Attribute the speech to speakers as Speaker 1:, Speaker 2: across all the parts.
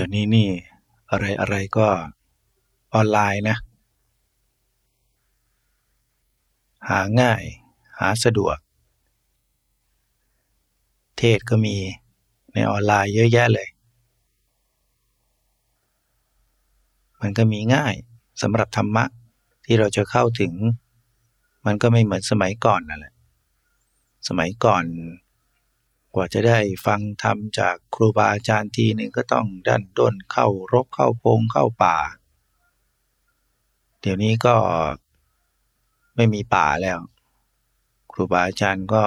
Speaker 1: ดี๋ยวนี้นี่อะไรอะไรก็ออนไลน์นะ หาง่าย หาสะดวก เทศก็มีในออนไลน์เยอะแยะเลย มันก็มีง่ายสำหรับธรรมะที่เราจะเข้าถึง มันก็ไม่เหมือนสมัยก่อนนั่นแหละ สมัยก่อน ว่าจะได้ฟังธรรมจากครูบาอาจารย์ทีหนึ่งก็ต้องดันด้นเข้ารกเข้าพงเข้าป่า เดี๋ยวนี้ก็ไม่มีป่าแล้ว ครูบาอาจารย์ก็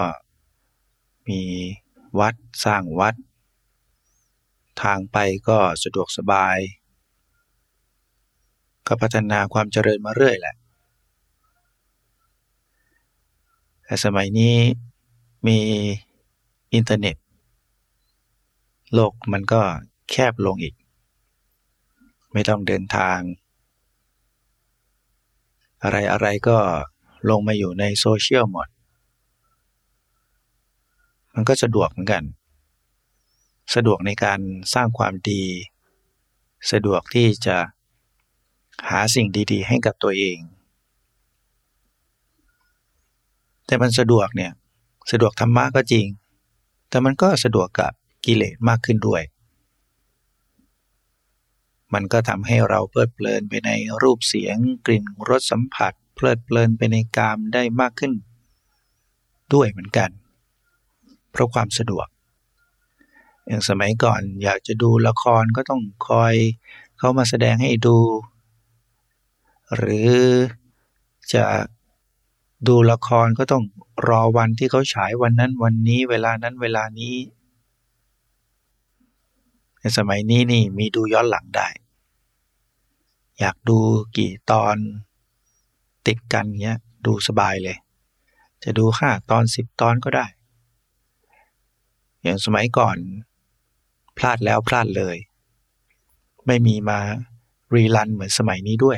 Speaker 1: มีวัดสร้างวัด ทางไปก็สะดวกสบาย ก็พัฒนาความเจริญมาเรื่อยแหละแต่สมัยนี้มี อินเทอร์เน็ต โลกมันก็แคบลงอีก ไม่ต้องเดินทาง อะไรอะไรก็ลงมาอยู่ในโซเชียลหมด มันก็สะดวกเหมือนกัน สะดวกในการสร้างความดี สะดวกที่จะหาสิ่งดีๆ ให้กับตัวเอง แต่มันสะดวกเนี่ย สะดวกธรรมะก็จริง แต่มันก็สะดวกกับกิเลสมากขึ้นด้วย มันก็ทำให้เราเพลิดเพลินไปในรูปเสียงกลิ่นรสสัมผัส เพลิดเพลินไปในกามได้มากขึ้น ด้วยเหมือนกัน เพราะความสะดวก อย่างสมัยก่อนอยากจะดูละครก็ต้องคอยเขามาแสดงให้ดู หรือจะ ดูละครก็ต้องรอวันที่เขาฉายวันนั้นวันนี้เวลานั้นเวลานี้ ในสมัยนี้นี่มีดูย้อนหลังได้ อยากดูกี่ตอนติดกันเงี้ยดูสบายเลย จะดูห้าตอนสิบตอนก็ได้ อย่างสมัยก่อน พลาดแล้วพลาดเลย ไม่มีมารีลันเหมือนสมัยนี้ด้วย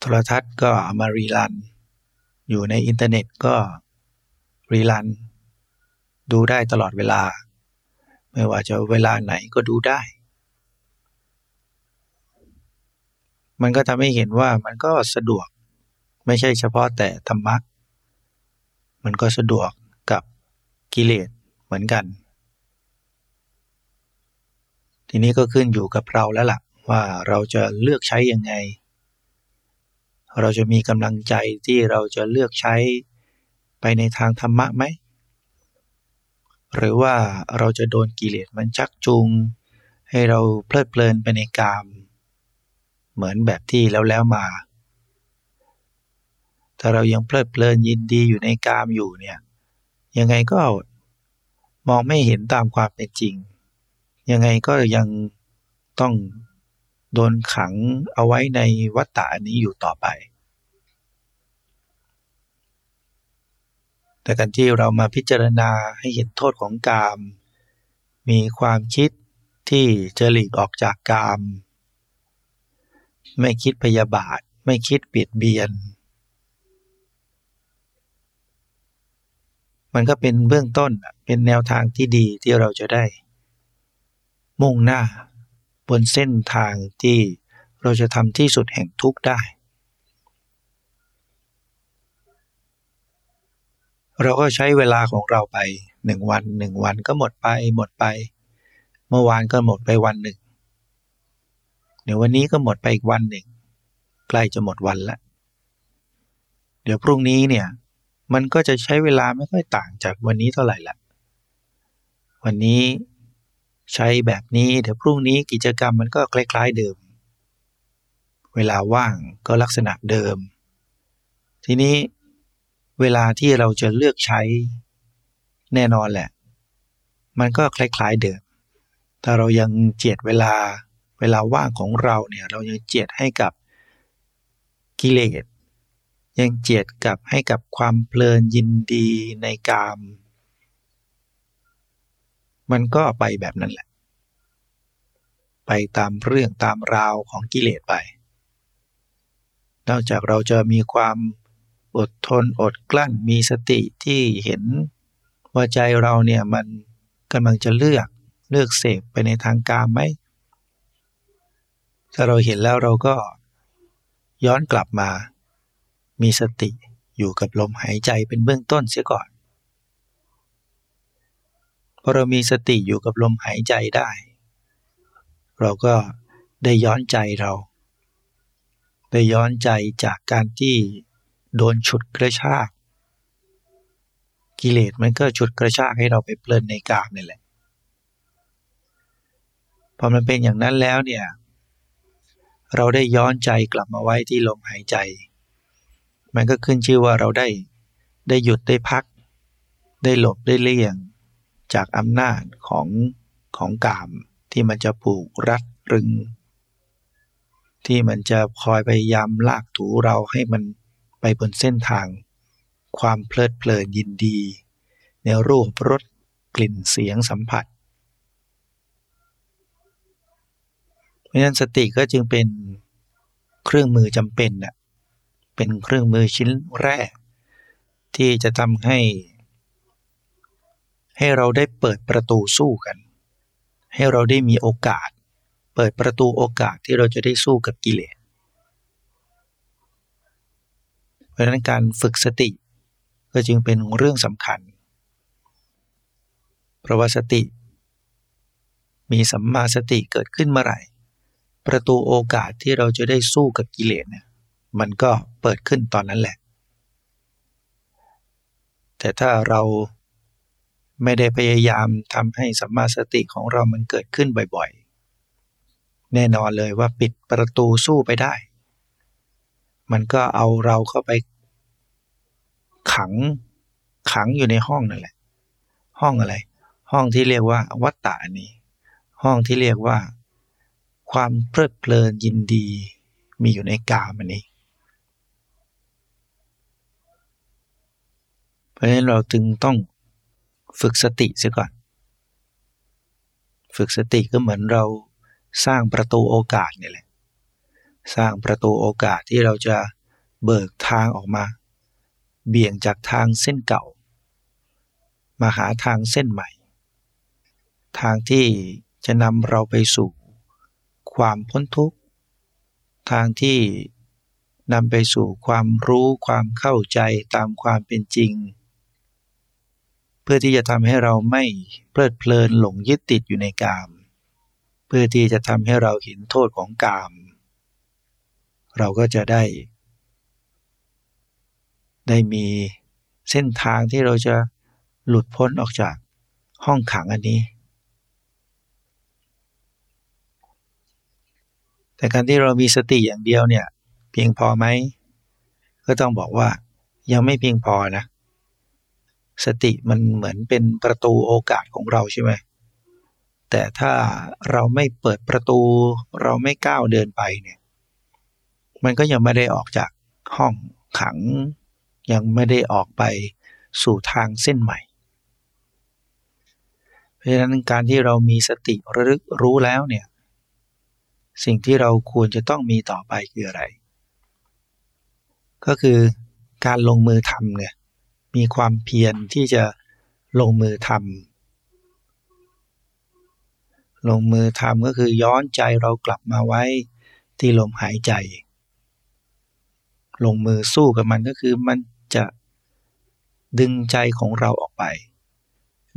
Speaker 1: โทรทัศน์ก็มารีลัน อยู่ในอินเทอร์เน็ตก็รีลัน ดูได้ตลอดเวลา ไม่ว่าจะเวลาไหนก็ดูได้ มันก็ทำให้เห็นว่ามันก็สะดวก ไม่ใช่เฉพาะแต่ธรรมะ มันก็สะดวกกับกิเลสเหมือนกัน ทีนี้ก็ขึ้นอยู่กับเราแล้วล่ะว่าเราจะเลือกใช้ยังไง เราจะมีกำลังใจที่เราจะเลือกใช้ไปในทางธรรมะไหม หรือว่าเราจะโดนกิเลสมันชักจูง ให้เราเพลิดเพลินไปในกาม เหมือนแบบที่แล้วแล้วมา ถ้าเรายังเพลิดเพลินยินดีอยู่ในกามอยู่เนี่ย ยังไงก็มองไม่เห็นตามความเป็นจริง ยังไงก็ยังต้องโดนขังเอาไว้ในวัฏฏะนี้อยู่ต่อไป แต่การที่เรามาพิจารณาให้เห็นโทษของกาม มีความคิดที่จะหลีกออกจากกาม ไม่คิดพยาบาท ไม่คิดเบียดเบียน มันก็เป็นเบื้องต้นเป็นแนวทางที่ดีที่เราจะได้ มุ่งหน้าบนเส้นทางที่เราจะทำที่สุดแห่งทุกข์ได้ เราก็ใช้เวลาของเราไปหนึ่งวันหนึ่งวันก็หมดไปหมดไป เมื่อวานก็หมดไปวันหนึ่งเดี๋ยววันนี้ก็หมดไปอีกวันหนึ่ง ใกล้จะหมดวันล้วเดี๋ยวพรุ่งนี้เนี่ย มันก็จะใช้เวลาไม่ค่อยต่างจากวันนี้เท่าไหร่ละวันนี้ใช้แบบนี้เดี๋ยวพรุ่งนี้กิจกรรมมันก็คล้ายๆเดิม เวลาว่างก็ลักษณะเดิม ทีนี้ เวลาที่เราจะเลือกใช้แน่นอนแหละ มันก็คล้ายๆเดิมถ้าเรายังเจียดเวลาเวลาว่างของเราเนี่ยเรายังเจียดให้กับกิเลส ยังเจียดกับให้กับความเพลินยินดีในกาม มันก็ไปแบบนั้นแหละ ไปตามเรื่องตามราวของกิเลสไป นอกจากเราจะมีความ อดทนอดกลั้นมีสติที่เห็นว่าใจเราเนี่ยมันกำลังจะเลือกเลือกเสพไปในทางกามไหมถ้าเราเห็นแล้วเราก็ย้อนกลับมา มีสติอยู่กับลมหายใจเป็นเบื้องต้นเสียก่อนพอเรามีสติอยู่กับลมหายใจได้ เราก็ได้ย้อนใจเรา ได้ย้อนใจจากการที่ โดนฉุดกระชาก กิเลสมันก็ฉุดกระชากให้เราไปเพลินในกามนี่แหละพอมันเป็นอย่างนั้นแล้วเนี่ย เราได้ย้อนใจกลับมาไว้ที่ลมหายใจ มันก็ขึ้นชื่อว่าเราได้ได้หยุดได้พัก ได้หลบได้เลี่ยง จากอำนาจของของกามที่มันจะผูกรัดรึง ที่มันจะคอยพยายามลากถูเราให้มัน ไปบนเส้นทาง ความเพลิดเพลินยินดี ในรูปรสกลิ่นเสียงสัมผัส เพราะฉะนั้นสติก็จึงเป็นเครื่องมือจำเป็นน่ะเป็นเครื่องมือชิ้นแรก ที่จะทำให้ ให้เราได้เปิดประตูสู้กัน ให้เราได้มีโอกาส เปิดประตูโอกาสที่เราจะได้สู้กับกิเลส ราะฉะนั้นการฝึกสติก็จึงเป็นเรื่องสำคัญ เพราะว่าสติ มีสัมมาสติเกิดขึ้นเมื่อไหร่ ประตูโอกาสที่เราจะได้สู้กับกิเลสเนี่ยมันก็เปิดขึ้นตอนนั้นแหละ แต่ถ้าเราไม่ได้พยายามทำให้สัมมาสติของเรามันเกิดขึ้นบ่อยๆ แน่นอนเลยว่าปิดประตูสู้ไปได้ มันก็เอาเราเข้าไปขังขังอยู่ในห้องนั่นแหละ ห้องอะไร ห้องที่เรียกว่าวัตตานี้ห้องที่เรียกว่า ความเพลิดเพลินยินดีมีอยู่ในกามันนี้ เพราะฉะนั้นเราจึงต้องฝึกสติเสียก่อน ฝึกสติก็เหมือนเราสร้างประตูโอกาสนี่แหละ สร้างประตูโอกาสที่เราจะเบิกทางออกมา เบี่ยงจากทางเส้นเก่า มาหาทางเส้นใหม่ ทางที่จะนำเราไปสู่ความพ้นทุกข์ ทางที่นำไปสู่ความรู้ความเข้าใจตามความเป็นจริง เพื่อที่จะทำให้เราไม่เพลิดเพลินหลงยึดติดอยู่ในกาม เพื่อที่จะทำให้เราเห็นโทษของกาม เราก็จะได้ ได้มีเส้นทางที่เราจะหลุดพ้นออกจากห้องขังอันนี้ แต่การที่เรามีสติอย่างเดียวเนี่ย เพียงพอไหม ก็ต้องบอกว่ายังไม่เพียงพอนะ สติมันเหมือนเป็นประตูโอกาสของเราใช่ไหมแต่ถ้าเราไม่เปิดประตู เราไม่ก้าวเดินไปเนี่ย มันก็ยังไม่ได้ออกจากห้องขัง ยังไม่ได้ออกไปสู่ทางเส้นใหม่ เพราะฉะนั้นการที่เรามีสติระลึกรู้แล้วเนี่ยสิ่งที่เราควรจะต้องมีต่อไปคืออะไร ก็คือการลงมือทำเนี่ยมีความเพียรที่จะลงมือทำลงมือทำก็คือย้อนใจเรากลับมาไว้ที่ลมหายใจ ลงมือสู้กับมันก็คือมันจะดึงใจของเราออกไป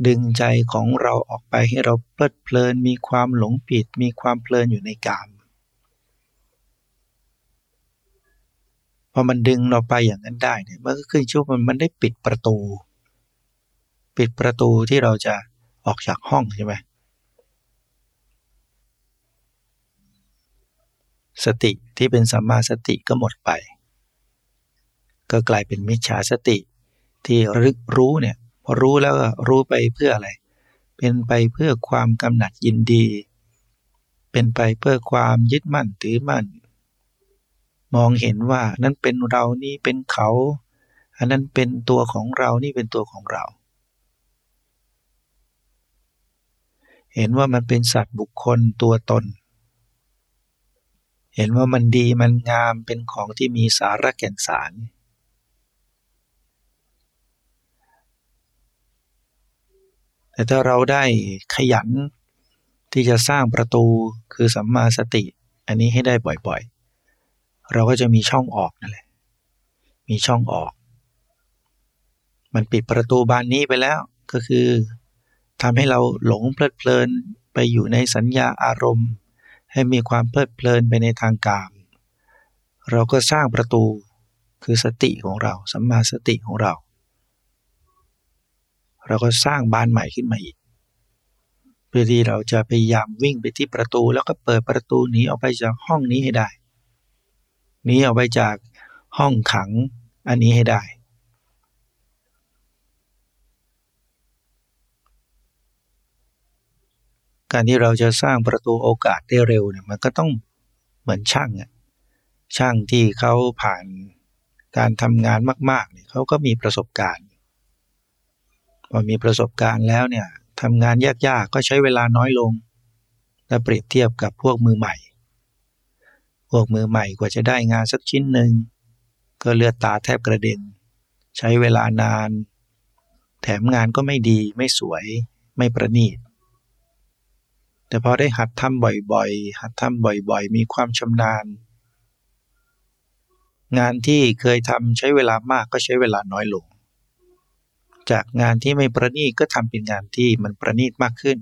Speaker 1: ดึงใจของเราออกไปให้เราเพลิดเพลินมีความหลงผิด มีความเพลินอยู่ในกามพอมันดึงเราไปอย่างนั้นได้เนี่ยมันก็ขึ้นชื่อมันมันได้ปิดประตู ปิดประตูที่เราจะออกจากห้องใช่ไหมสติที่เป็นสัมมาสติก็หมดไป ก็กลายเป็นมิจฉาสติ ที่รึกรู้เนี่ยพอรู้แล้วก็รู้ไปเพื่ออะไร เป็นไปเพื่อความกำหนัดยินดี เป็นไปเพื่อความยึดมั่นถือมั่น มองเห็นว่านั่นเป็นเรานี่เป็นเขา อันนั้นเป็นตัวของเรานี่เป็นตัวของเรา เห็นว่ามันเป็นสัตว์บุคคลตัวตน เห็นว่ามันดีมันงามเป็นของที่มีสาระแก่นสาร แต่ถ้าเราได้ขยันที่จะสร้างประตูคือสัมมาสติ อันนี้ให้ได้บ่อยๆ เราก็จะมีช่องออกนั่นแหละ มีช่องออก มันปิดประตูบานนี้ไปแล้วก็คือทำให้เราหลงเพลิดเพลินไปอยู่ในสัญญาอารมณ์ ให้มีความเพลิดเพลินไปในทางกาม เราก็สร้างประตูคือสติของเราสัมมาสติของเรา เราก็สร้างบานใหม่ขึ้นมาอีกเพื่อที่เราจะพยายามวิ่งไปที่ประตูแล้วก็เปิดประตูหนีออกไปจากห้องนี้ให้ได้หนีออกไปจากห้องขังอันนี้ให้ได้ การที่เราจะสร้างประตูโอกาสได้เร็วเนี่ยมันก็ต้องเหมือนช่างอะช่างที่เขาผ่านการทำงานมากๆเนี่ยเขาก็มีประสบการณ์ พอมีประสบการณ์แล้วเนี่ยทำงานยากๆก็ใช้เวลาน้อยลง และเปรียบเทียบกับพวกมือใหม่ พวกมือใหม่กว่าจะได้งานสักชิ้นหนึ่งก็เลือดตาแทบกระเด็น ใช้เวลานาน แถมงานก็ไม่ดีไม่สวย ไม่ประณีต แต่พอได้หัดทำบ่อยๆ หัดทำบ่อยๆ มีความชำนาญ งานที่เคยทำใช้เวลามากก็ใช้เวลาน้อยลง จากงานที่ไม่ประณีตก็ทำเป็นงานที่มันประณีตมากขึ้น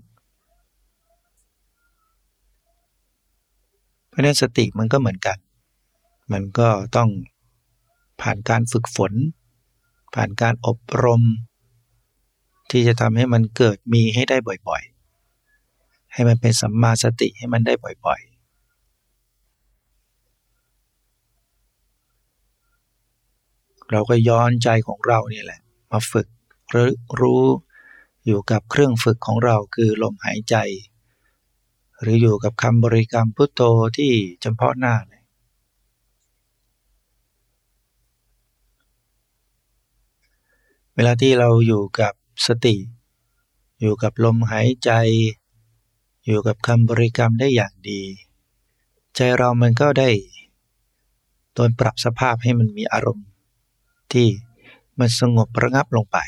Speaker 1: เพราะนั้นสติมันก็เหมือนกัน มันก็ต้องผ่านการฝึกฝน ผ่านการอบรม ที่จะทำให้มันเกิดมีให้ได้บ่อยๆ ให้มันเป็นสัมมาสติให้มันได้บ่อยๆ เราก็ย้อนใจของเราเนี่ยแหละ มาฝึก รู้อยู่กับเครื่องฝึกของเราคือลมหายใจ หรืออยู่กับคำบริกรรมพุทโธที่เฉพาะหน้าเลยเวลาที่เราอยู่กับสติ อยู่กับลมหายใจ อยู่กับคำบริกรรมได้อย่างดี ใจเรามันก็ได้ตนปรับสภาพให้มันมีอารมณ์ ที่มันสงบระงับลงไป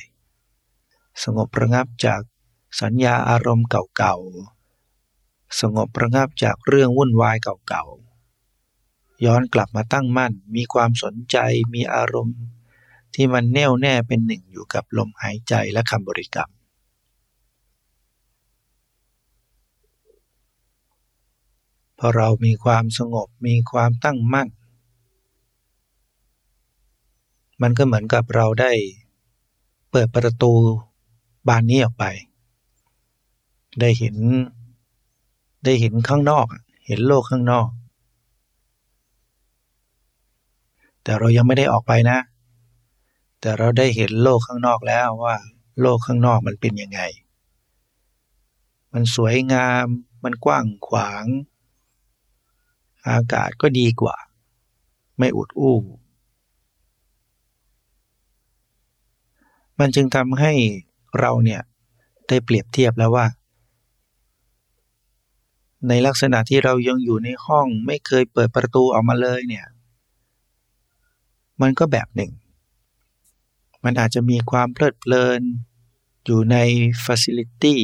Speaker 1: สงบระงับจากสัญญาอารมณ์เก่าๆ สงบระงับจากเรื่องวุ่นวายเก่าๆ ย้อนกลับมาตั้งมั่น มีความสนใจ มีอารมณ์ ที่มันแน่วแน่เป็นหนึ่งอยู่กับลมหายใจและคำบริกรรม พอเรามีความสงบ มีความตั้งมั่น มันก็เหมือนกับเราได้ เปิดประตู บานนี้ออกไป ได้เห็น ได้เห็นข้างนอก เห็นโลกข้างนอก แต่เรายังไม่ได้ออกไปนะ แต่เราได้เห็นโลกข้างนอกแล้วว่า โลกข้างนอกมันเป็นยังไง มันสวยงาม มันกว้างขวาง อากาศก็ดีกว่า ไม่อุดอู้มันจึงทำให้ เราเนี่ยได้เปรียบเทียบแล้วว่า ในลักษณะที่เรายังอยู่ในห้องไม่เคยเปิดประตูออกมาเลยเนี่ย มันก็แบบหนึ่ง มันอาจจะมีความเพลิดเพลิน อยู่ในฟัซิลิตี้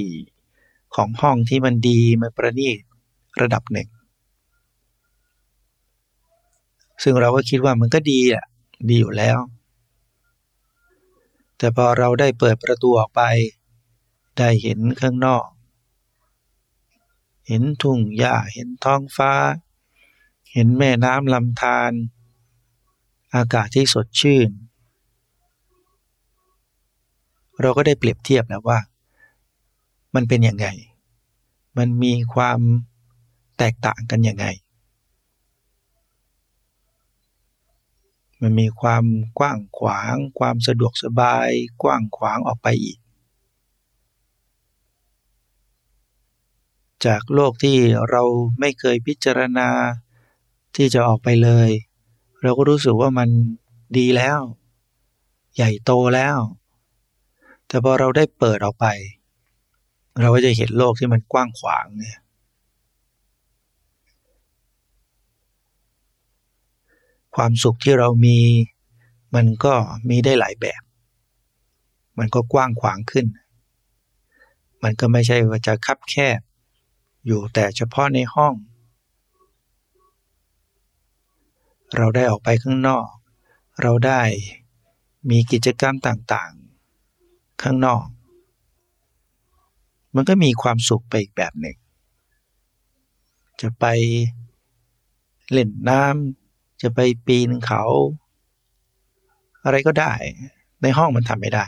Speaker 1: ของห้องที่มันดีมันประณีตระดับหนึ่ง ซึ่งเราก็คิดว่ามันก็ดีอะ ดีอยู่แล้ว แต่พอเราได้เปิดประตูออกไป ได้เห็นข้างนอก เห็นทุ่งหญ้าเห็นท้องฟ้า เห็นแม่น้ำลำธารอากาศที่สดชื่น เราก็ได้เปรียบเทียบแล้วว่า มันเป็นอยังไง มันมีความแตกต่างกันอยังไง มันมีความกว้างขวาง ความสะดวกสบาย กว้างขวางออกไปอีก จากโลกที่เราไม่เคยพิจารณาที่จะออกไปเลย เราก็รู้สึกว่ามันดีแล้ว ใหญ่โตแล้ว แต่พอเราได้เปิดออกไป เราก็จะเห็นโลกที่มันกว้างขวางเนี่ย ความสุขที่เรามี มันก็มีได้หลายแบบ มันก็กว้างขวางขึ้น มันก็ไม่ใช่ว่าจะคับแคบ อยู่แต่เฉพาะในห้อง เราได้ออกไปข้างนอก เราได้มีกิจกรรมต่างๆ ข้างนอก มันก็มีความสุขไปอีกแบบหนึ่ง จะไปเล่นน้ำ จะไปปีนเขา อะไรก็ได้ ในห้องมันทำไม่ได้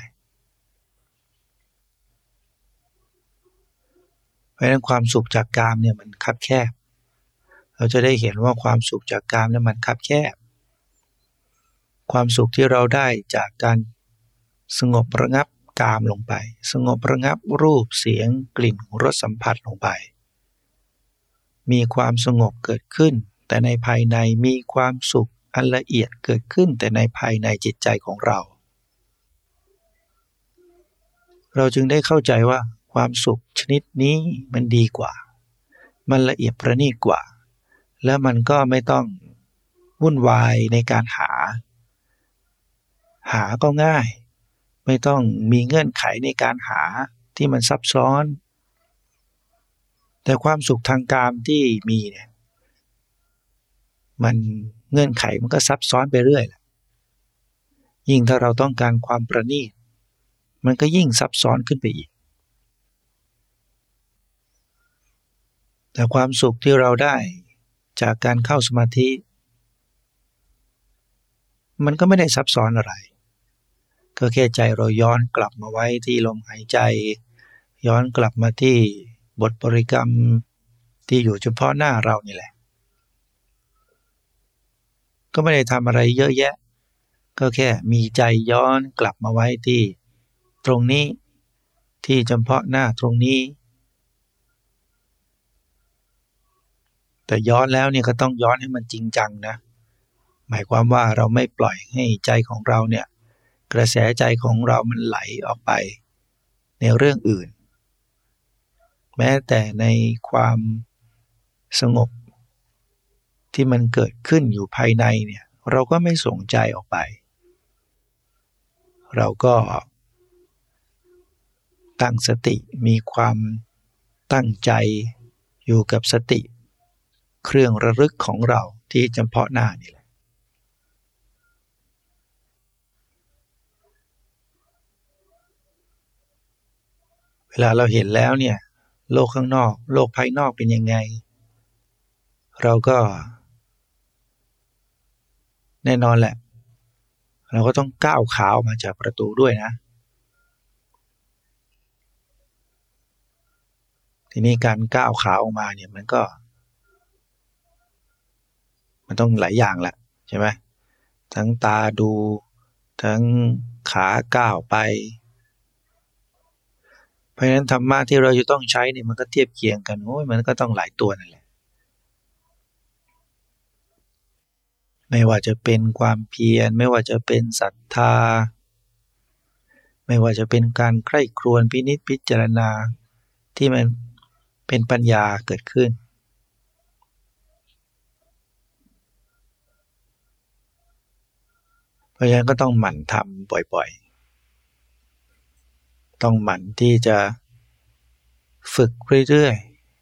Speaker 1: เพราะฉะนั้นความสุขจากกามเนี่ยมันคับแคบ เราจะได้เห็นว่าความสุขจากกามเนี่ยมันคับแคบ ความสุขที่เราได้จากการสงบระงับกามลงไป สงบระงับรูปเสียงกลิ่นรสสัมผัสลงไป มีความสงบเกิดขึ้น แต่ในภายในมีความสุขอันละเอียดเกิดขึ้นแต่ในภายในจิตใจของเรา เราจึงได้เข้าใจว่าความสุขชนิดนี้มันดีกว่า มันละเอียดประณีตกว่า และมันก็ไม่ต้องวุ่นวายในการหา หาก็ง่าย ไม่ต้องมีเงื่อนไขในการหาที่มันซับซ้อน แต่ความสุขทางกามที่มีเนี่ย มันเงื่อนไขมันก็ซับซ้อนไปเรื่อยแหละยิ่งถ้าเราต้องการความประณีต มันก็ยิ่งซับซ้อนขึ้นไปอีก แต่ความสุขที่เราได้จากการเข้าสมาธิ มันก็ไม่ได้ซับซ้อนอะไร ก็แค่ใจเราย้อนกลับมาไว้ที่ลมหายใจ ย้อนกลับมาที่บทบริกรรมที่อยู่เฉพาะหน้าเรานี่แหละ ก็ไม่ได้ทำอะไรเยอะแยะ ก็แค่มีใจย้อนกลับมาไว้ที่ ตรงนี้ที่เฉพาะหน้าตรงนี้ แต่ย้อนแล้วเนี่ยก็ต้องย้อนให้มันจริงจังนะ หมายความว่าเราไม่ปล่อยให้ใจของเราเนี่ยกระแสใจของเรามันไหลออกไปในเรื่องอื่น แม้แต่ในความสงบ ที่มันเกิดขึ้นอยู่ภายในเนี่ยเราก็ไม่ส่งใจออกไป เราก็ตั้งสติมีความตั้งใจอยู่กับสติ เครื่องระลึกของเราที่จำเพาะหน้านี่แหละเวลาเราเห็นแล้วเนี่ย โลกข้างนอก โลกภายนอกเป็นยังไง เราก็ แน่นอนแหละ เราก็ต้องก้าวขาออกมาจากประตูด้วยนะ ทีนี้การก้าวขาออกมาเนี่ยมันก็ มันต้องหลายอย่างแหละใช่ไหมทั้งตาดู ทั้งขาก้าวไป เพราะฉะนั้นธรรมะที่เราจะต้องใช้เนี่ยมันก็เทียบเคียงกันโอ้ยมันก็ต้องหลายตัวนั่นแหละ ไม่ว่าจะเป็นความเพียร ไม่ว่าจะเป็นศรัทธา ไม่ว่าจะเป็นการใคร่ครวญพินิจพิจารณา ที่มันเป็นปัญญาเกิดขึ้น เพราะฉะนั้นก็ต้องหมั่นทำบ่อยๆ ต้องหมั่นที่จะฝึกเรื่อย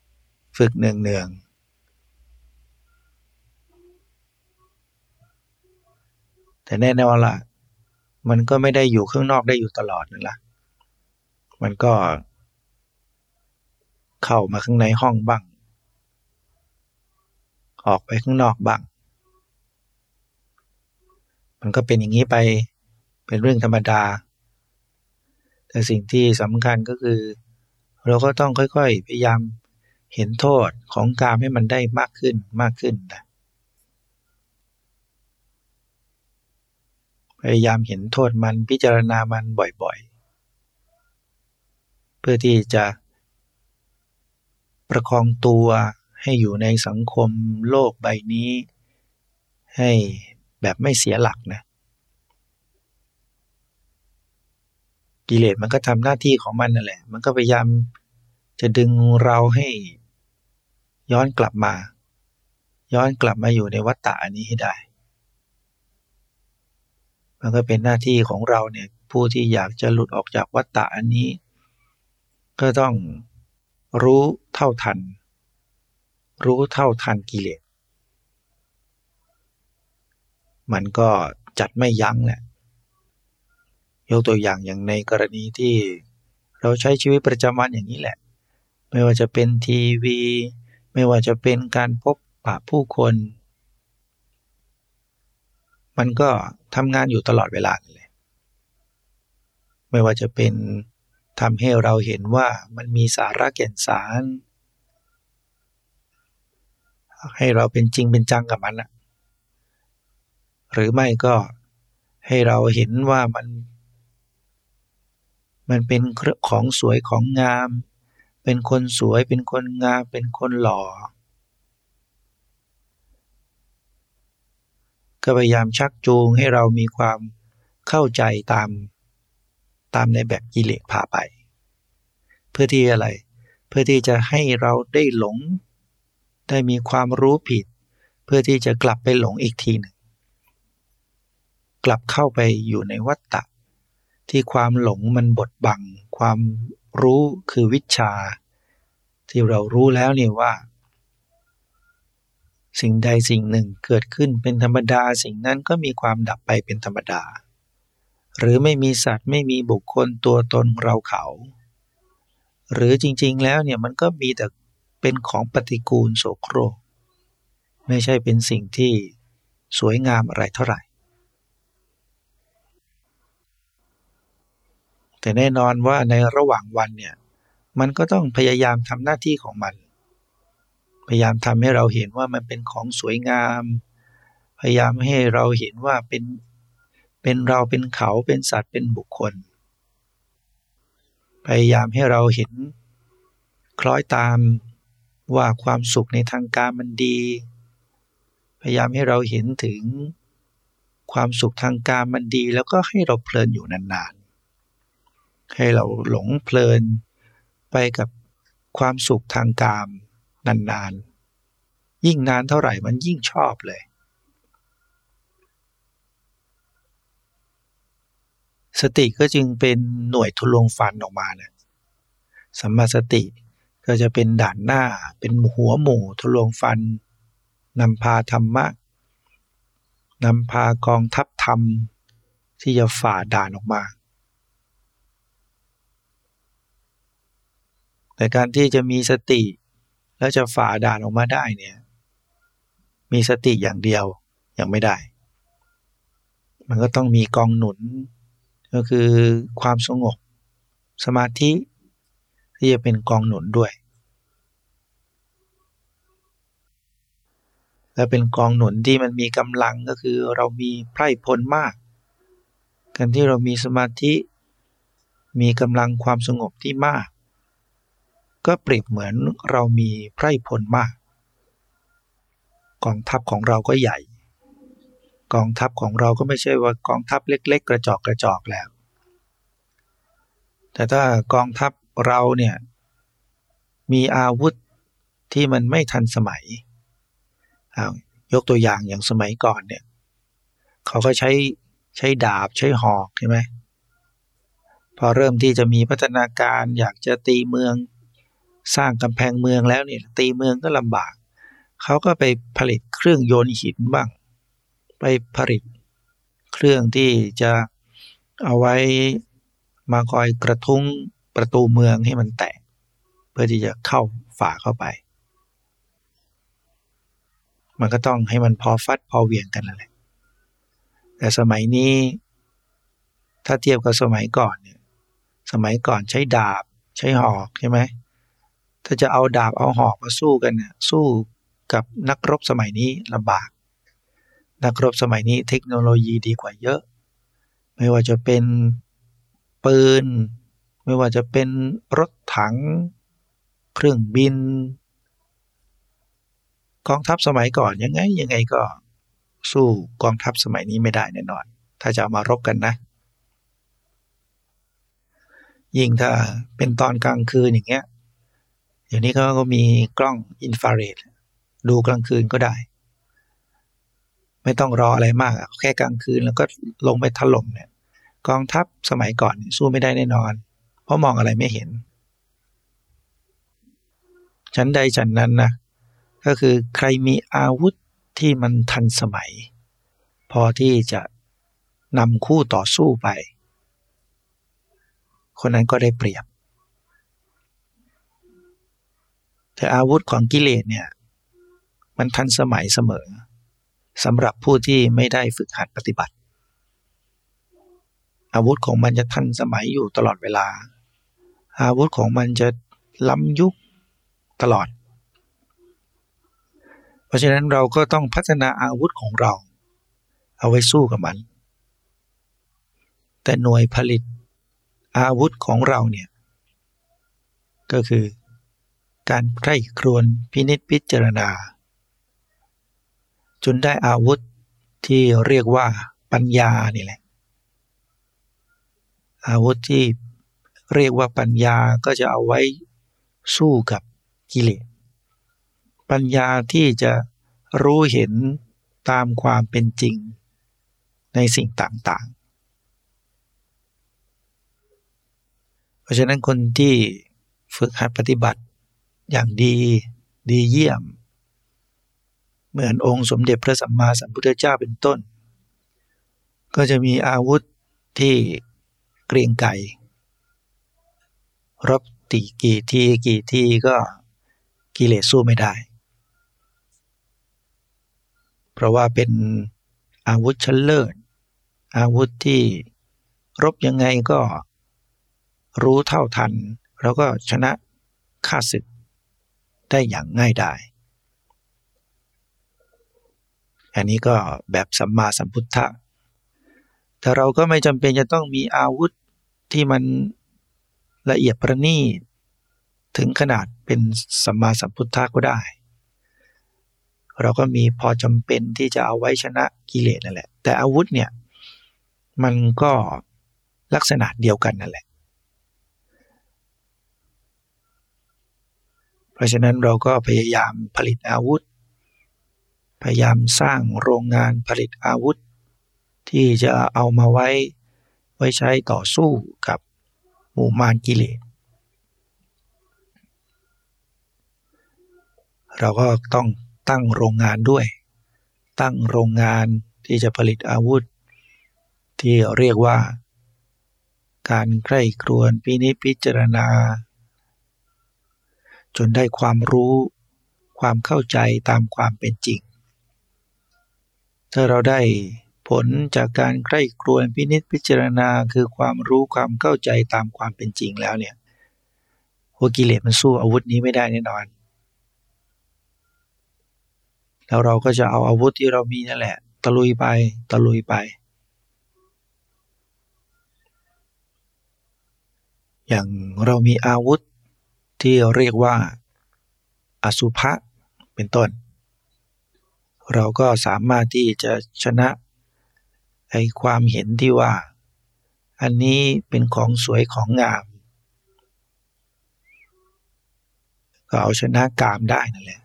Speaker 1: ๆ ฝึกเนืองๆ แต่แน่นอนละมันก็ไม่ได้อยู่ข้างนอกได้อยู่ตลอดนั่นละมันก็ เข้ามาข้างในห้องบ้าง ออกไปข้างนอกบ้าง มันก็เป็นอย่างนี้ไปเป็นเรื่องธรรมดา แต่สิ่งที่สำคัญก็คือ เราก็ต้องค่อยๆ พยายามเห็นโทษของกามให้มันได้มากขึ้นมากขึ้นนะ พยายามเห็นโทษมันพิจารณามันบ่อยๆ เพื่อที่จะประคองตัวให้อยู่ในสังคมโลกใบนี้ ให้แบบไม่เสียหลักนะกิเลสมันก็ทำหน้าที่ของมันนั่นแหละ มันก็พยายามจะดึงเราให้ย้อนกลับมา ย้อนกลับมาอยู่ในวัฏฏะอันนี้ให้ได้ มันก็เป็นหน้าที่ของเราเนี่ยผู้ที่อยากจะหลุดออกจากวัฏฏะอันนี้ ก็ต้องรู้เท่าทัน รู้เท่าทันกิเลสมันก็จัดไม่ยั้งแหละยกตัวอย่างอย่างในกรณีที่เราใช้ชีวิตประจำวันอย่างนี้แหละ ไม่ว่าจะเป็นทีวี ไม่ว่าจะเป็นการพบปะผู้คน มันก็ทำงานอยู่ตลอดเวลาเลย ไม่ว่าจะเป็นทำให้เราเห็นว่ามันมีสาระแก่นสาร ให้เราเป็นจริงเป็นจังกับมันนะหรือไม่ก็ให้เราเห็นว่ามัน มันเป็นของสวยของงาม เป็นคนสวยเป็นคนงามเป็นคนหล่อ ก็พยายามชักจูงให้เรามีความเข้าใจตามตามในแบบกิเลสพาไป เพื่อที่อะไร เพื่อที่จะให้เราได้หลง ได้มีความรู้ผิด เพื่อที่จะกลับไปหลงอีกทีหนึ่งกลับเข้าไปอยู่ในวัฏฏะที่ความหลงมันบดบัง ความรู้คือวิชา ที่เรารู้แล้วนี่ว่า สิ่งใดสิ่งหนึ่งเกิดขึ้นเป็นธรรมดาสิ่งนั้นก็มีความดับไปเป็นธรรมดา หรือไม่มีสัตว์ไม่มีบุคคลตัวตนเราเขา หรือจริงๆแล้วเนี่ยมันก็มีแต่เป็นของปฏิกูลโสโครก ไม่ใช่เป็นสิ่งที่สวยงามอะไรเท่าไหร่ แต่แน่นอนว่าในระหว่างวันเนี่ยมันก็ต้องพยายามทำหน้าที่ของมัน พยายามทำให้เราเห็นว่ามันเป็นของสวยงาม พยายามให้เราเห็นว่าเป็นเป็นเราเป็นเขาเป็นสัตว์เป็นบุคคล พยายามให้เราเห็นคล้อยตามว่าความสุขในทางการมันดี พยายามให้เราเห็นถึงความสุขทางการมันดี แล้วก็ให้เราเพลินอยู่นานๆ ให้เราหลงเพลินไปกับความสุขทางกาม นานๆ ยิ่งนานเท่าไหร่มันยิ่งชอบเลย สติก็จึงเป็นหน่วยทุลวงฟันออกมาเนี่ยสัมมาสติก็จะเป็นด่านหน้าเป็นหัวหมู่ทุลวงฟันนำพาธรรมะนำพากองทัพธรรม ที่จะฝ่าด่านออกมา แต่การที่จะมีสติ แล้วจะฝ่าด่านออกมาได้เนี่ย มีสติอย่างเดียวยังไม่ได้ มันก็ต้องมีกองหนุน ก็คือความสงบสมาธิที่จะเป็นกองหนุนด้วย และเป็นกองหนุนที่มันมีกำลังก็คือเรามีไพร่พลมาก การที่เรามีสมาธิ มีกำลังความสงบที่มาก ก็เปรียบเหมือนเรามีไพร่พลมาก กองทัพของเราก็ใหญ่ กองทัพของเราก็ไม่ใช่ว่ากองทัพเล็ก ๆ กระจอกกระจอกแล้ว แต่ถ้ากองทัพเราเนี่ยมีอาวุธที่มันไม่ทันสมัย ยกตัวอย่างอย่างสมัยก่อนเนี่ยเขาก็ใช้ใช้ดาบใช้หอกใช่ไหมพอเริ่มที่จะมีพัฒนาการอยากจะตีเมือง สร้างกำแพงเมืองแล้วเนี่ยตีเมืองก็ลำบาก เขาก็ไปผลิตเครื่องโยนหินบ้าง ไปผลิตเครื่องที่จะเอาไว้มาคอยกระทุ้งประตูเมืองให้มันแตก เพื่อที่จะเข้าฝ่าเข้าไป มันก็ต้องให้มันพอฟัดพอเวียงกันนั่นแหละแต่สมัยนี้ ถ้าเทียบกับสมัยก่อนเนี่ยสมัยก่อนใช้ดาบใช้หอกใช่ไหม ถ้าจะเอาดาบเอาหอกมาสู้กันเนี่ยสู้กับนักรบสมัยนี้ลำบาก นักรบสมัยนี้เทคโนโลยีดีกว่าเยอะ ไม่ว่าจะเป็นปืน ไม่ว่าจะเป็นรถถัง เครื่องบินกองทัพสมัยก่อนยังไงยังไงก็สู้กองทัพสมัยนี้ไม่ได้แน่นอน ถ้าจะมารบกันนะ ยิ่งถ้าเป็นตอนกลางคืนอย่างเงี้ย อย่างนี้เขาก็มีกล้องอินฟราเรดดูกลางคืนก็ได้ ไม่ต้องรออะไรมาก แค่กลางคืนแล้วก็ลงไปถล่มเนี่ย กองทัพสมัยก่อนสู้ไม่ได้แน่นอน เพราะมองอะไรไม่เห็น ชั้นใดชั้นนั้นนะก็คือใครมีอาวุธที่มันทันสมัย พอที่จะนำคู่ต่อสู้ไป คนนั้นก็ได้เปรียบ แต่อาวุธของกิเลสเนี่ย มันทันสมัยเสมอสำหรับผู้ที่ไม่ได้ฝึกหัดปฏิบัติ อาวุธของมันจะทันสมัยอยู่ตลอดเวลา อาวุธของมันจะล้ำยุคตลอด เพราะฉะนั้นเราก็ต้องพัฒนาอาวุธของเรา เอาไว้สู้กับมัน แต่หน่วยผลิตอาวุธของเราเนี่ย ก็คือ การใคร่ครวญพินิจพิจารณา จนได้อาวุธที่เรียกว่าปัญญานี่แหละ อาวุธที่เรียกว่าปัญญาก็จะเอาไว้สู้กับกิเลสปัญญาที่จะรู้เห็นตามความเป็นจริงในสิ่งต่างๆ เพราะฉะนั้นคนที่ฝึกหัดปฏิบัติ อย่างดี ดีเยี่ยม เหมือนองค์สมเด็จพระสัมมาสัมพุทธเจ้าเป็นต้น ก็จะมีอาวุธที่เกรียงไก่รบตีกี่ทีกี่ทีก็กิเลสสู้ไม่ได้ เพราะว่าเป็นอาวุธชั้นเลิศ อาวุธที่รบยังไงก็รู้เท่าทัน แล้วก็ชนะข้าศึก ได้อย่างง่ายดาย อันนี้ก็แบบสัมมาสัมพุทธะ แต่เราก็ไม่จำเป็นจะต้องมีอาวุธที่มันละเอียดประณีตถึงขนาดเป็นสัมมาสัมพุทธะก็ได้ เราก็มีพอจำเป็นที่จะเอาไว้ชนะกิเลสนั่นแหละ แต่อาวุธเนี่ยมันก็ลักษณะเดียวกันนั่นแหละ เพราะฉะนั้นเราก็พยายามผลิตอาวุธ พยายามสร้างโรงงานผลิตอาวุธ ที่จะเอามาไว้ไว้ใช้ต่อสู้กับหมู่มารกิเลสเราก็ต้องตั้งโรงงานด้วย ตั้งโรงงานที่จะผลิตอาวุธ ที่เรียกว่า การใกล้ครวนพินิจพิจารณา จนได้ความรู้ ความเข้าใจตามความเป็นจริง ถ้าเราได้ผลจากการใกล้ครวนพินิจพิจารณาคือความรู้ความเข้าใจตามความเป็นจริงแล้วเนี่ยหัวกิเลสมันสู้อาวุธนี้ไม่ได้แน่นอน แล้วเราก็จะเอาอาวุธที่เรามีนั่นแหละ ตะลุยไปตะลุยไป อย่างเรามีอาวุธ ที่เรียกว่า อสุภะเป็นต้น เราก็สามารถที่จะชนะไอความเห็นที่ว่า อันนี้เป็นของสวยของงาม ก็เอาชนะกามได้นั่นแหละ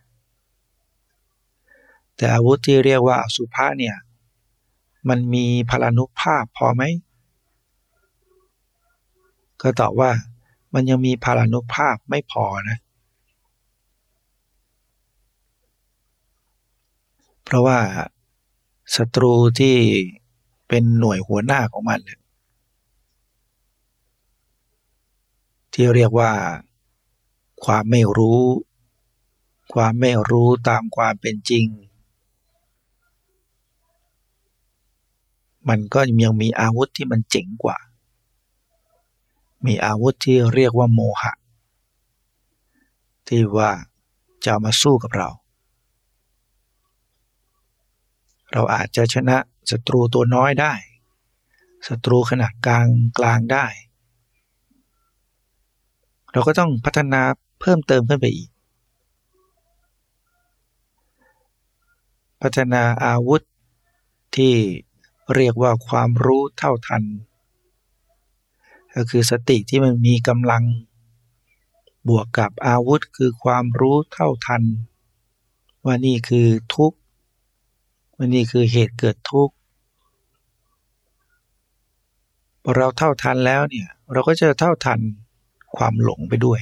Speaker 1: แต่อาวุธที่เรียกว่าอสุภะเนี่ย มันมีพลานุภาพพอไหม ก็ตอบว่า มันยังมีพารานุภาพไม่พอนะเพราะว่าศัตรูที่เป็นหน่วยหัวหน้าของมัน ที่เรียกว่า ความไม่รู้ ความไม่รู้ตามความเป็นจริง มันก็ยังมีอาวุธที่มันเจ๋งกว่า มีอาวุธที่เรียกว่าโมหะ ที่ว่าจะมาสู้กับเรา เราอาจจะชนะศัตรูตัวน้อยได้ศัตรูขนาดกลางกลางได้ เราก็ต้องพัฒนาเพิ่มเติมขึ้นไปอีก พัฒนาอาวุธที่เรียกว่าความรู้เท่าทัน ก็คือสติที่มันมีกำลัง บวกกับอาวุธคือความรู้เท่าทัน ว่านี่คือทุกข์ว่านี่คือเหตุเกิดทุกข์พอเราเท่าทันแล้วเนี่ยเราก็จะเท่าทันความหลงไปด้วย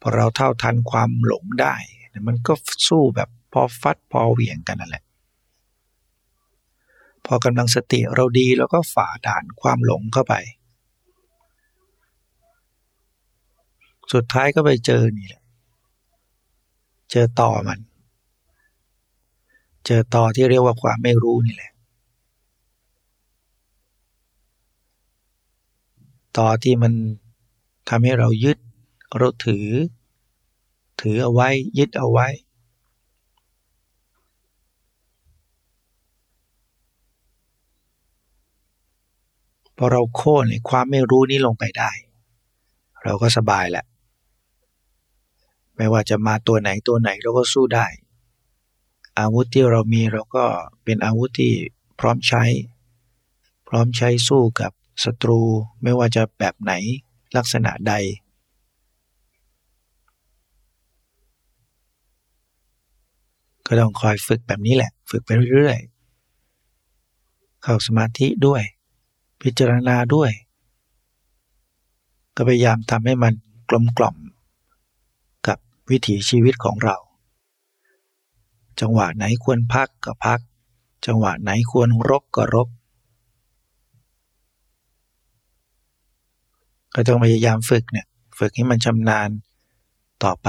Speaker 1: พอเราเท่าทันความหลงได้ มันก็สู้แบบพอฟัดพอเหวี่ยงกันนั่นแหละ พอกำลังสติเราดีแล้วก็ฝ่าด่านความหลงเข้าไป สุดท้ายก็ไปเจอนี่แหละ เจอต่อมัน เจอต่อที่เรียกว่าความไม่รู้นี่แหละ ต่อที่มันทำให้เรายึดเราถือ ถือเอาไว้ยึดเอาไว้ พอเราโค่นในความไม่รู้นี้ลงไปได้ เราก็สบายแหละ ไม่ว่าจะมาตัวไหนตัวไหนเราก็สู้ได้ อาวุธที่เรามีเราก็เป็นอาวุธที่พร้อมใช้ พร้อมใช้สู้กับศัตรูไม่ว่าจะแบบไหนลักษณะใด ก็ต้องคอยฝึกแบบนี้แหละ ฝึกไปเรื่อยๆ เข้าสมาธิด้วย พิจารณาด้วย ก็พยายามทำให้มันกลมกล่อม กับวิถีชีวิตของเรา จังหวะไหนควรพักก็พัก จังหวะไหนควรรบก็รบก็ต้องพยายามฝึกเนี่ย ฝึกให้มันชำนาญต่อไป